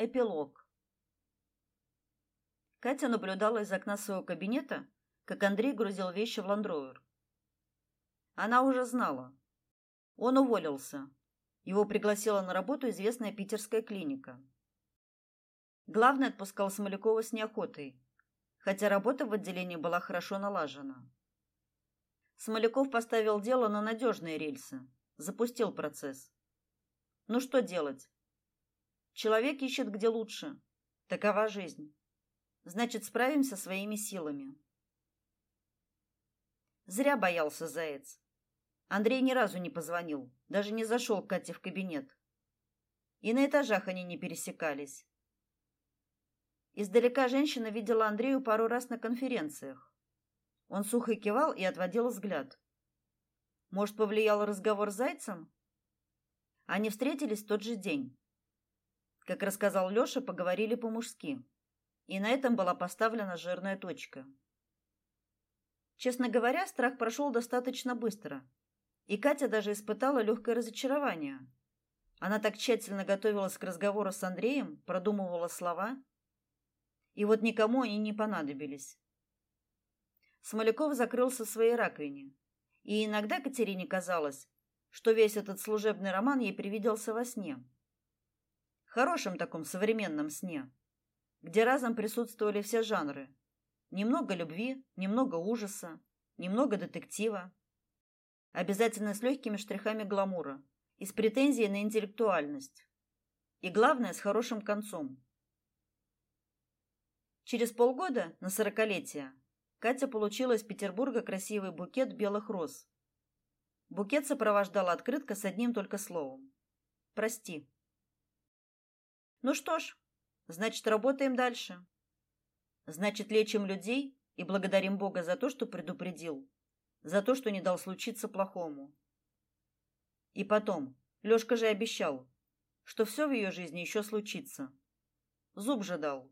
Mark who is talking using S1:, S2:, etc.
S1: Эпилог. Катя наблюдала из окна своего кабинета, как Андрей грузил вещи в ландровер. Она уже знала. Он уволился. Его пригласила на работу известная питерская клиника. Главный отпускал Смолякова с неохотой, хотя работа в отделении была хорошо налажена. Смоляков поставил дело на надежные рельсы, запустил процесс. Ну что делать? Человек ищет где лучше. Такова жизнь. Значит, справимся своими силами. Зря боялся заяц. Андрей ни разу не позвонил, даже не зашел к Кате в кабинет. И на этажах они не пересекались. Издалека женщина видела Андрею пару раз на конференциях. Он сухо кивал и отводил взгляд. Может, повлиял разговор с зайцем? Они встретились в тот же день. Как рассказал Лёша, поговорили по-мужски. И на этом была поставлена жирная точка. Честно говоря, страх прошел достаточно быстро. И Катя даже испытала легкое разочарование. Она так тщательно готовилась к разговору с Андреем, продумывала слова, и вот никому они не понадобились. Смоляков закрылся в своей раковине, и иногда Катерине казалось, что весь этот служебный роман ей привиделся во сне хорошем таком современном сне, где разом присутствовали все жанры. Немного любви, немного ужаса, немного детектива. Обязательно с легкими штрихами гламура и с претензией на интеллектуальность. И главное, с хорошим концом. Через полгода, на сорокалетие, Катя получила из Петербурга красивый букет белых роз. Букет сопровождала открытка с одним только словом: "Прости". Ну что ж, значит, работаем дальше. Значит, лечим людей и благодарим Бога за то, что предупредил, за то, что не дал случиться плохому. И потом, Лёшка же обещал, что все в ее жизни еще случится. Зуб же дал.